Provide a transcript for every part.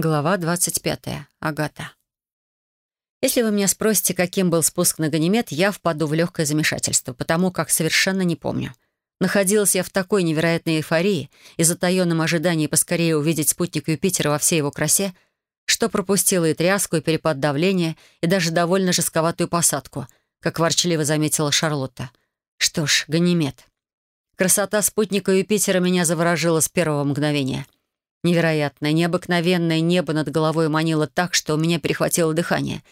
Глава 25. Агата. Если вы меня спросите, каким был спуск на Ганимед, я впаду в легкое замешательство, потому как совершенно не помню. Находилась я в такой невероятной эйфории и затаенном ожидании поскорее увидеть спутник Юпитера во всей его красе, что пропустила и тряску, и перепад давления, и даже довольно жестковатую посадку, как ворчливо заметила Шарлотта. Что ж, Ганимед. Красота спутника Юпитера меня заворожила с первого мгновения — Невероятное, необыкновенное небо над головой манило так, что у меня перехватило дыхание.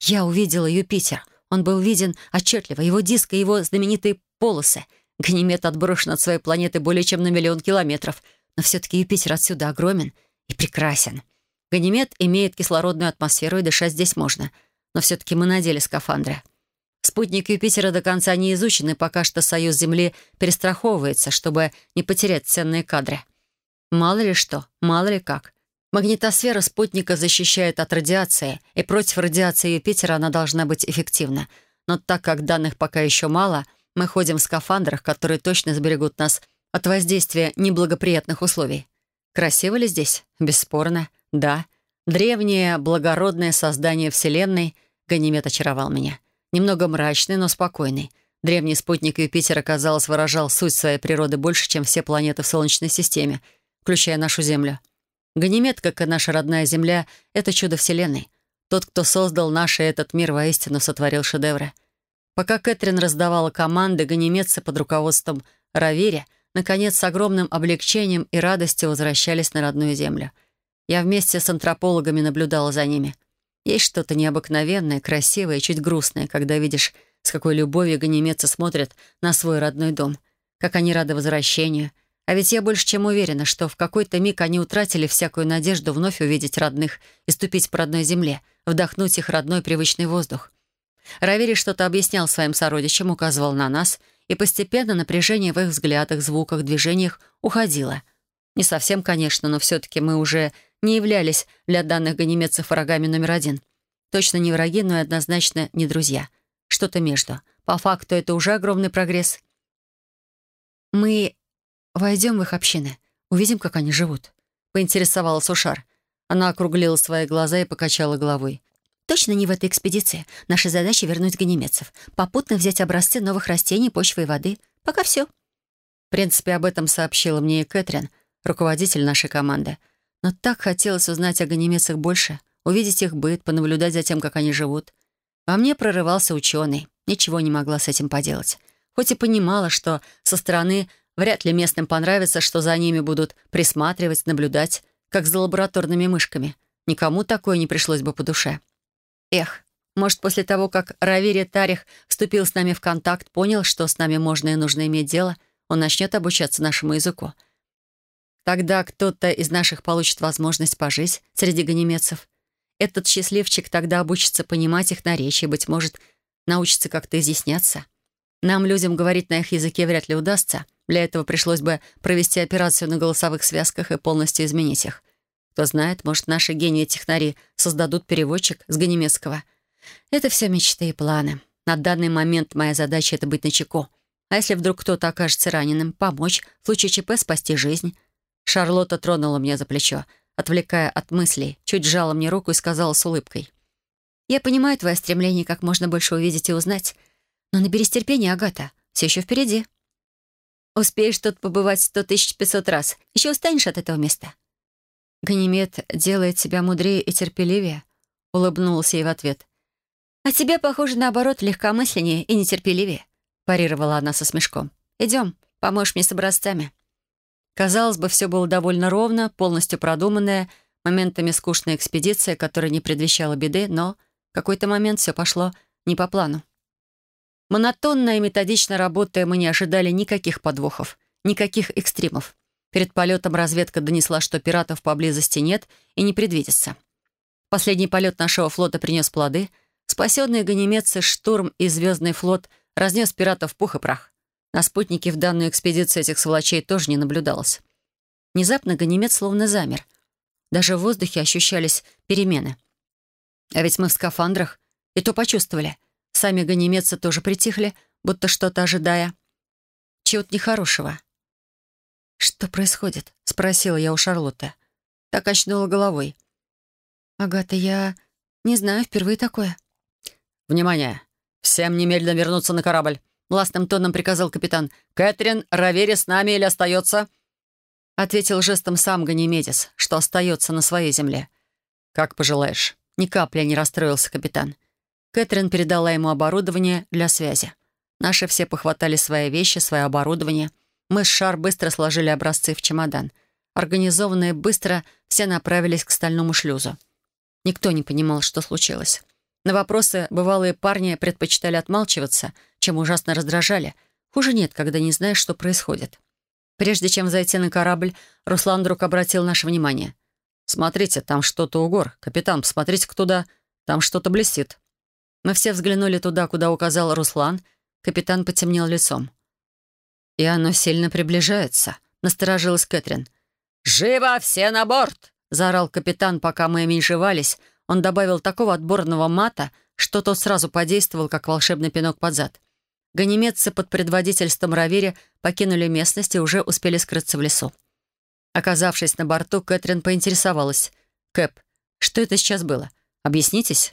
Я увидела Юпитер. Он был виден отчетливо. Его диск и его знаменитые полосы. Ганимед отброшен от своей планеты более чем на миллион километров. Но все-таки Юпитер отсюда огромен и прекрасен. Ганимед имеет кислородную атмосферу, и дышать здесь можно. Но все-таки мы надели скафандры. Спутник Юпитера до конца не изучен, и пока что Союз Земли перестраховывается, чтобы не потерять ценные кадры. Мало ли что, мало ли как. Магнитосфера спутника защищает от радиации, и против радиации Юпитера она должна быть эффективна. Но так как данных пока еще мало, мы ходим в скафандрах, которые точно сберегут нас от воздействия неблагоприятных условий. Красиво ли здесь? Бесспорно. Да. Древнее, благородное создание Вселенной Ганимед очаровал меня. Немного мрачный, но спокойный. Древний спутник Юпитера, казалось, выражал суть своей природы больше, чем все планеты в Солнечной системе — включая нашу Землю. Ганимед, как и наша родная Земля, — это чудо Вселенной. Тот, кто создал наш и этот мир, воистину сотворил шедевры. Пока Кэтрин раздавала команды, ганимедцы под руководством Равири наконец с огромным облегчением и радостью возвращались на родную Землю. Я вместе с антропологами наблюдала за ними. Есть что-то необыкновенное, красивое и чуть грустное, когда видишь, с какой любовью ганимедцы смотрят на свой родной дом, как они рады возвращению — а ведь я больше чем уверена, что в какой-то миг они утратили всякую надежду вновь увидеть родных и ступить по родной земле, вдохнуть их родной привычный воздух. Равери что-то объяснял своим сородичам, указывал на нас, и постепенно напряжение в их взглядах, звуках, движениях уходило. Не совсем, конечно, но все-таки мы уже не являлись для данных ганимедцев врагами номер один. Точно не враги, но и однозначно не друзья. Что-то между. По факту это уже огромный прогресс. Мы «Войдем в их общины. Увидим, как они живут», — поинтересовалась Ушар. Она округлила свои глаза и покачала головой. «Точно не в этой экспедиции. Наша задача — вернуть ганимедцев. Попутно взять образцы новых растений, почвы и воды. Пока все». В принципе, об этом сообщила мне и Кэтрин, руководитель нашей команды. Но так хотелось узнать о ганимедцах больше, увидеть их быт, понаблюдать за тем, как они живут. Во мне прорывался ученый. Ничего не могла с этим поделать. Хоть и понимала, что со стороны Вряд ли местным понравится, что за ними будут присматривать, наблюдать, как за лабораторными мышками. Никому такое не пришлось бы по душе. Эх, может, после того, как Равири Тарих вступил с нами в контакт, понял, что с нами можно и нужно иметь дело, он начнет обучаться нашему языку. Тогда кто-то из наших получит возможность пожить среди ганимедцев. Этот счастливчик тогда обучится понимать их наречие, быть может, научится как-то изъясняться. Нам, людям, говорить на их языке вряд ли удастся — для этого пришлось бы провести операцию на голосовых связках и полностью изменить их. Кто знает, может, наши гении-технари создадут переводчик с ганимедского. Это все мечты и планы. На данный момент моя задача — это быть начеку. А если вдруг кто-то окажется раненым, помочь, в случае ЧП спасти жизнь. Шарлотта тронула меня за плечо, отвлекая от мыслей, чуть сжала мне руку и сказала с улыбкой. «Я понимаю твое стремление как можно больше увидеть и узнать, но наберись терпения, Агата, все еще впереди». Успеешь тут побывать сто тысяч пятьсот раз. Еще устанешь от этого места». «Ганимед делает тебя мудрее и терпеливее», — улыбнулся ей в ответ. «А тебя, похоже, наоборот, легкомысленнее и нетерпеливее», — парировала она со смешком. «Идем, поможешь мне с образцами». Казалось бы, все было довольно ровно, полностью продуманная, моментами скучная экспедиция, которая не предвещала беды, но в какой-то момент все пошло не по плану. Монотонно и методично работая, мы не ожидали никаких подвохов, никаких экстримов. Перед полетом разведка донесла, что пиратов поблизости нет и не предвидится. Последний полет нашего флота принес плоды. Спасенные ганимедцы, штурм и звездный флот разнес пиратов пух и прах. На спутнике в данную экспедицию этих сволочей тоже не наблюдалось. Внезапно ганимед словно замер. Даже в воздухе ощущались перемены. А ведь мы в скафандрах, и то почувствовали — Сами ганимедцы тоже притихли, будто что-то ожидая. Чего-то нехорошего. «Что происходит?» — спросила я у Шарлотты. Так очнула головой. «Агата, я не знаю, впервые такое». «Внимание! Всем немедленно вернуться на корабль!» — властным тоном приказал капитан. «Кэтрин, Равери с нами или остается?» Ответил жестом сам Ганимедис, что остается на своей земле. «Как пожелаешь». Ни капли не расстроился капитан. Кэтрин передала ему оборудование для связи. Наши все похватали свои вещи, свое оборудование. Мы с Шар быстро сложили образцы в чемодан. Организованные быстро все направились к стальному шлюзу. Никто не понимал, что случилось. На вопросы бывалые парни предпочитали отмалчиваться, чем ужасно раздражали. Хуже нет, когда не знаешь, что происходит. Прежде чем зайти на корабль, Руслан вдруг обратил наше внимание. «Смотрите, там что-то у гор. Капитан, посмотрите-ка туда. Там что-то блестит». Мы все взглянули туда, куда указал Руслан. Капитан потемнел лицом. «И оно сильно приближается», — насторожилась Кэтрин. «Живо все на борт!» — заорал капитан, пока мы меньшевались. Он добавил такого отборного мата, что тот сразу подействовал, как волшебный пинок под зад. Ганимедцы под предводительством Равири покинули местность и уже успели скрыться в лесу. Оказавшись на борту, Кэтрин поинтересовалась. «Кэп, что это сейчас было? Объяснитесь?»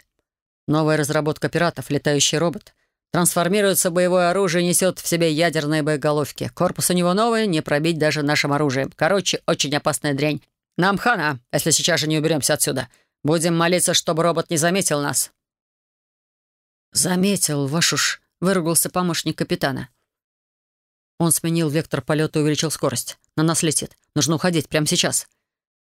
«Новая разработка пиратов, летающий робот. Трансформируется в боевое оружие несет в себе ядерные боеголовки. Корпус у него новый, не пробить даже нашим оружием. Короче, очень опасная дрянь. Нам хана, если сейчас же не уберемся отсюда. Будем молиться, чтобы робот не заметил нас». «Заметил, ваш уж», — выругался помощник капитана. Он сменил вектор полета и увеличил скорость. На нас летит. Нужно уходить прямо сейчас.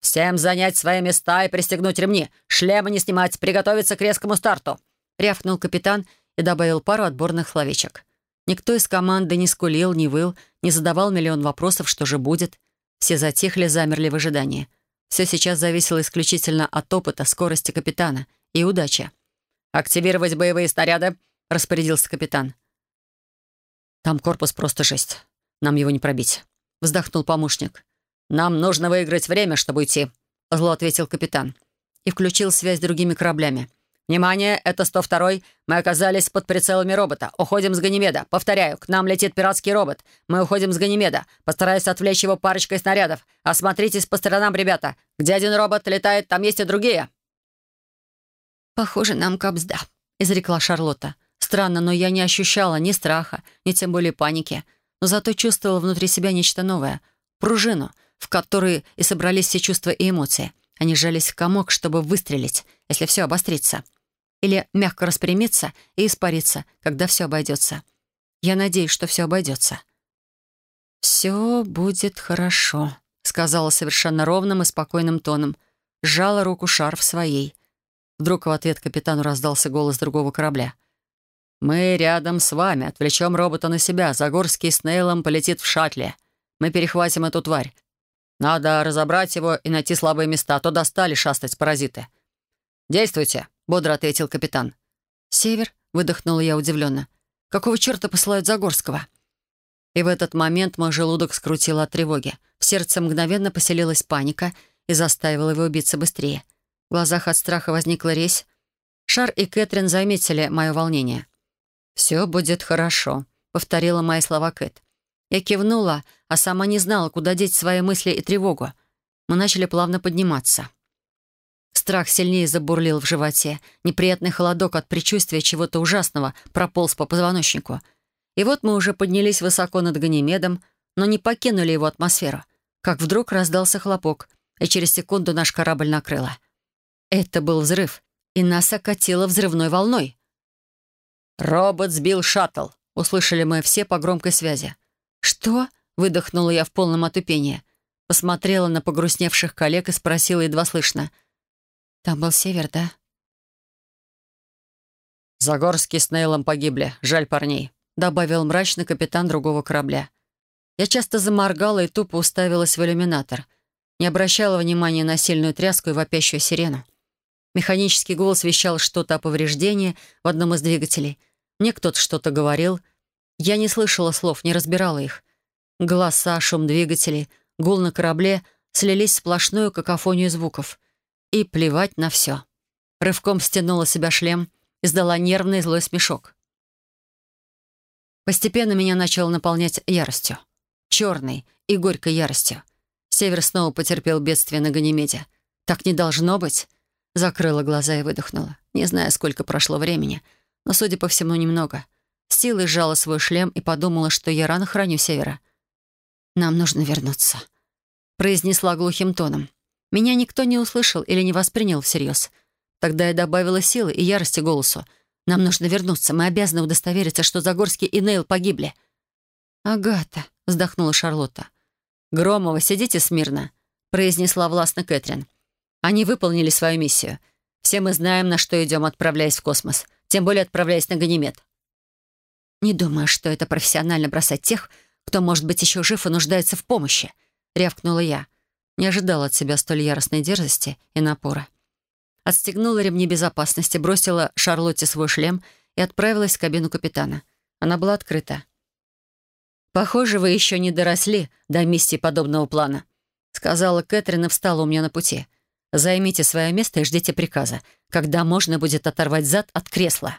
«Всем занять свои места и пристегнуть ремни. Шлемы не снимать. Приготовиться к резкому старту», — рявкнул капитан — и добавил пару отборных словечек. Никто из команды не скулил, не выл, не задавал миллион вопросов, что же будет. Все затихли, замерли в ожидании. Все сейчас зависело исключительно от опыта, скорости капитана и удачи. «Активировать боевые снаряды», — распорядился капитан. «Там корпус просто жесть. Нам его не пробить», — вздохнул помощник. «Нам нужно выиграть время, чтобы уйти», — зло ответил капитан. И включил связь с другими кораблями. «Внимание, это 102-й. Мы оказались под прицелами робота. Уходим с Ганимеда. Повторяю, к нам летит пиратский робот. Мы уходим с Ганимеда. Постараюсь отвлечь его парочкой снарядов. Осмотритесь по сторонам, ребята. Где один робот летает, там есть и другие». «Похоже, нам капсда», — изрекла Шарлотта. Странно, но я не ощущала ни страха, ни тем более паники. Но зато чувствовала внутри себя нечто новое. Пружину, в которой и собрались все чувства и эмоции. Они сжались в комок, чтобы выстрелить, если все обострится или мягко распрямиться и испариться, когда все обойдется. Я надеюсь, что все обойдется. «Все будет хорошо», — сказала совершенно ровным и спокойным тоном. Сжала руку шарф своей. Вдруг в ответ капитану раздался голос другого корабля. «Мы рядом с вами. Отвлечем робота на себя. Загорский с Нейлом полетит в шаттле. Мы перехватим эту тварь. Надо разобрать его и найти слабые места, а то достали шастать паразиты. Действуйте!» бодро ответил капитан. «Север?» — выдохнула я удивленно. «Какого черта посылают Загорского?» И в этот момент мой желудок скрутил от тревоги. В сердце мгновенно поселилась паника и заставила его биться быстрее. В глазах от страха возникла резь. Шар и Кэтрин заметили мое волнение. «Все будет хорошо», — повторила мои слова Кэт. Я кивнула, а сама не знала, куда деть свои мысли и тревогу. Мы начали плавно подниматься. Страх сильнее забурлил в животе. Неприятный холодок от предчувствия чего-то ужасного прополз по позвоночнику. И вот мы уже поднялись высоко над Ганимедом, но не покинули его атмосферу. Как вдруг раздался хлопок, и через секунду наш корабль накрыло. Это был взрыв, и нас окатило взрывной волной. «Робот сбил шаттл», — услышали мы все по громкой связи. «Что?» — выдохнула я в полном отупении. Посмотрела на погрустневших коллег и спросила едва слышно. Там был север, да? «Загорский с Нейлом погибли. Жаль парней», — добавил мрачный капитан другого корабля. Я часто заморгала и тупо уставилась в иллюминатор. Не обращала внимания на сильную тряску и вопящую сирену. Механический голос вещал что-то о повреждении в одном из двигателей. Мне кто-то что-то говорил. Я не слышала слов, не разбирала их. Голоса, шум двигателей, гул на корабле слились в сплошную какофонию звуков — и плевать на все. Рывком стянула себя шлем, издала нервный злой смешок. Постепенно меня начало наполнять яростью. Черной и горькой яростью. Север снова потерпел бедствие на Ганимеде. Так не должно быть. Закрыла глаза и выдохнула. Не знаю, сколько прошло времени, но, судя по всему, немного. С силой сжала свой шлем и подумала, что я рано храню Севера. «Нам нужно вернуться», — произнесла глухим тоном. Меня никто не услышал или не воспринял всерьез. Тогда я добавила силы и ярости голосу. «Нам нужно вернуться. Мы обязаны удостовериться, что Загорский и Нейл погибли». «Агата», — вздохнула Шарлотта. «Громова, сидите смирно», — произнесла властно Кэтрин. «Они выполнили свою миссию. Все мы знаем, на что идем, отправляясь в космос. Тем более отправляясь на Ганимед». «Не думаю, что это профессионально бросать тех, кто, может быть, еще жив и нуждается в помощи», — рявкнула я. Не ожидала от себя столь яростной дерзости и напора. Отстегнула ремни безопасности, бросила Шарлотте свой шлем и отправилась в кабину капитана. Она была открыта. «Похоже, вы еще не доросли до миссии подобного плана», сказала Кэтрин и встала у меня на пути. «Займите свое место и ждите приказа, когда можно будет оторвать зад от кресла».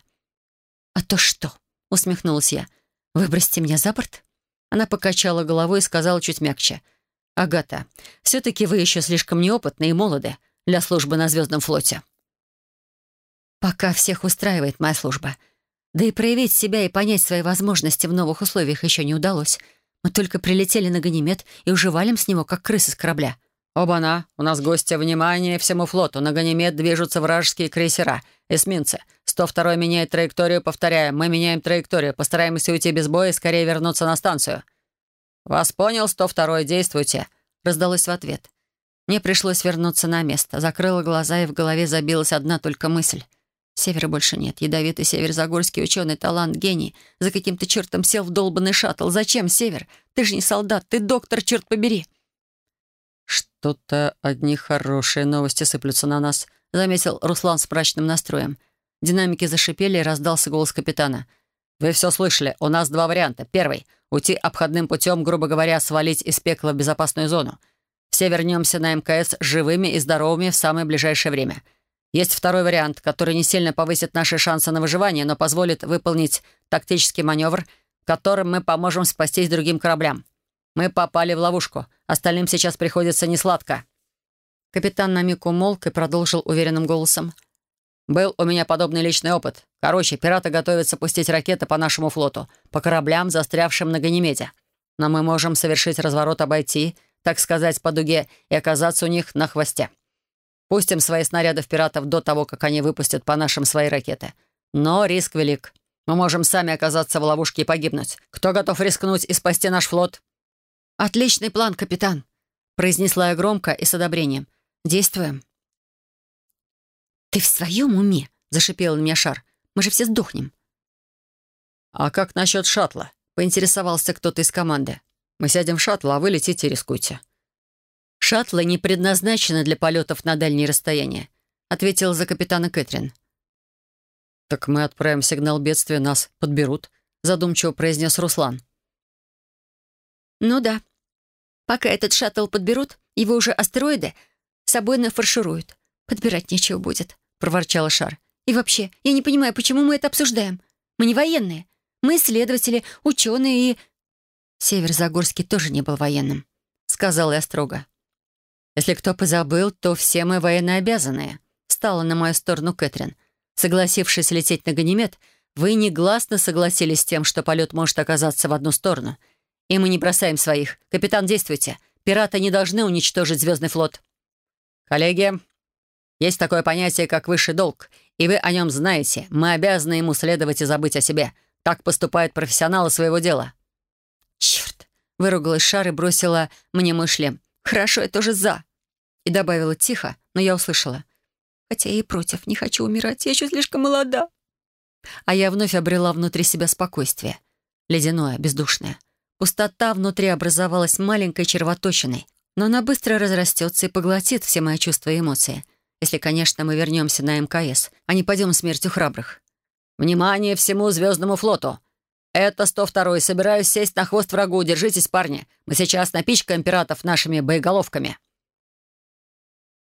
«А то что?» — усмехнулась я. «Выбросьте меня за борт?» Она покачала головой и сказала чуть мягче. «Агата, все-таки вы еще слишком неопытны и молоды для службы на Звездном флоте». «Пока всех устраивает моя служба. Да и проявить себя и понять свои возможности в новых условиях еще не удалось. Мы только прилетели на Ганимед и уже валим с него, как крысы с корабля». «Оба-на! У нас гости, внимание всему флоту! На Ганимед движутся вражеские крейсера, эсминцы. 102-й меняет траекторию, повторяем, мы меняем траекторию, постараемся уйти без боя и скорее вернуться на станцию». «Вас понял, 102-й, действуйте», — раздалось в ответ. Мне пришлось вернуться на место. Закрыла глаза, и в голове забилась одна только мысль. Севера больше нет. Ядовитый Северзагорский ученый, талант, гений. За каким-то чертом сел в долбанный шаттл. Зачем, Север? Ты же не солдат, ты доктор, черт побери. «Что-то одни хорошие новости сыплются на нас», — заметил Руслан с мрачным настроем. Динамики зашипели, и раздался голос капитана. «Вы все слышали. У нас два варианта. Первый — уйти обходным путем, грубо говоря, свалить из пекла в безопасную зону. Все вернемся на МКС живыми и здоровыми в самое ближайшее время. Есть второй вариант, который не сильно повысит наши шансы на выживание, но позволит выполнить тактический маневр, которым мы поможем спастись другим кораблям. Мы попали в ловушку. Остальным сейчас приходится несладко». Капитан на миг умолк и продолжил уверенным голосом. «Был у меня подобный личный опыт. Короче, пираты готовятся пустить ракеты по нашему флоту, по кораблям, застрявшим на Ганимеде. Но мы можем совершить разворот, обойти, так сказать, по дуге и оказаться у них на хвосте. Пустим свои снаряды в пиратов до того, как они выпустят по нашим свои ракеты. Но риск велик. Мы можем сами оказаться в ловушке и погибнуть. Кто готов рискнуть и спасти наш флот?» «Отличный план, капитан», — произнесла я громко и с одобрением. «Действуем». «Ты в своем уме?» — зашипел на меня шар. «Мы же все сдохнем». «А как насчет шаттла?» — поинтересовался кто-то из команды. «Мы сядем в шаттл, а вы летите и рискуйте». «Шаттлы не предназначены для полетов на дальние расстояния», — ответила за капитана Кэтрин. «Так мы отправим сигнал бедствия, нас подберут», — задумчиво произнес Руслан. «Ну да. Пока этот шаттл подберут, его уже астероиды собой нафаршируют. Подбирать нечего будет», — проворчала Шар. «И вообще, я не понимаю, почему мы это обсуждаем. Мы не военные. Мы исследователи, ученые и...» Север Загорский тоже не был военным, — сказала я строго. «Если кто позабыл, то все мы военнообязанные», — стала на мою сторону Кэтрин. Согласившись лететь на Ганимед, вы негласно согласились с тем, что полет может оказаться в одну сторону — и мы не бросаем своих. Капитан, действуйте. Пираты не должны уничтожить Звездный флот. Коллеги, есть такое понятие, как высший долг, и вы о нем знаете. Мы обязаны ему следовать и забыть о себе. Так поступают профессионалы своего дела. Черт! Выругалась Шар и бросила мне мой шлем. Хорошо, я тоже за. И добавила тихо, но я услышала. Хотя я и против, не хочу умирать, я еще слишком молода. А я вновь обрела внутри себя спокойствие. Ледяное, бездушное. Пустота внутри образовалась маленькой червоточиной, но она быстро разрастется и поглотит все мои чувства и эмоции. Если, конечно, мы вернемся на МКС, а не пойдем смертью храбрых. «Внимание всему Звездному флоту! Это 102-й. Собираюсь сесть на хвост врагу. Держитесь, парни. Мы сейчас напичкаем пиратов нашими боеголовками».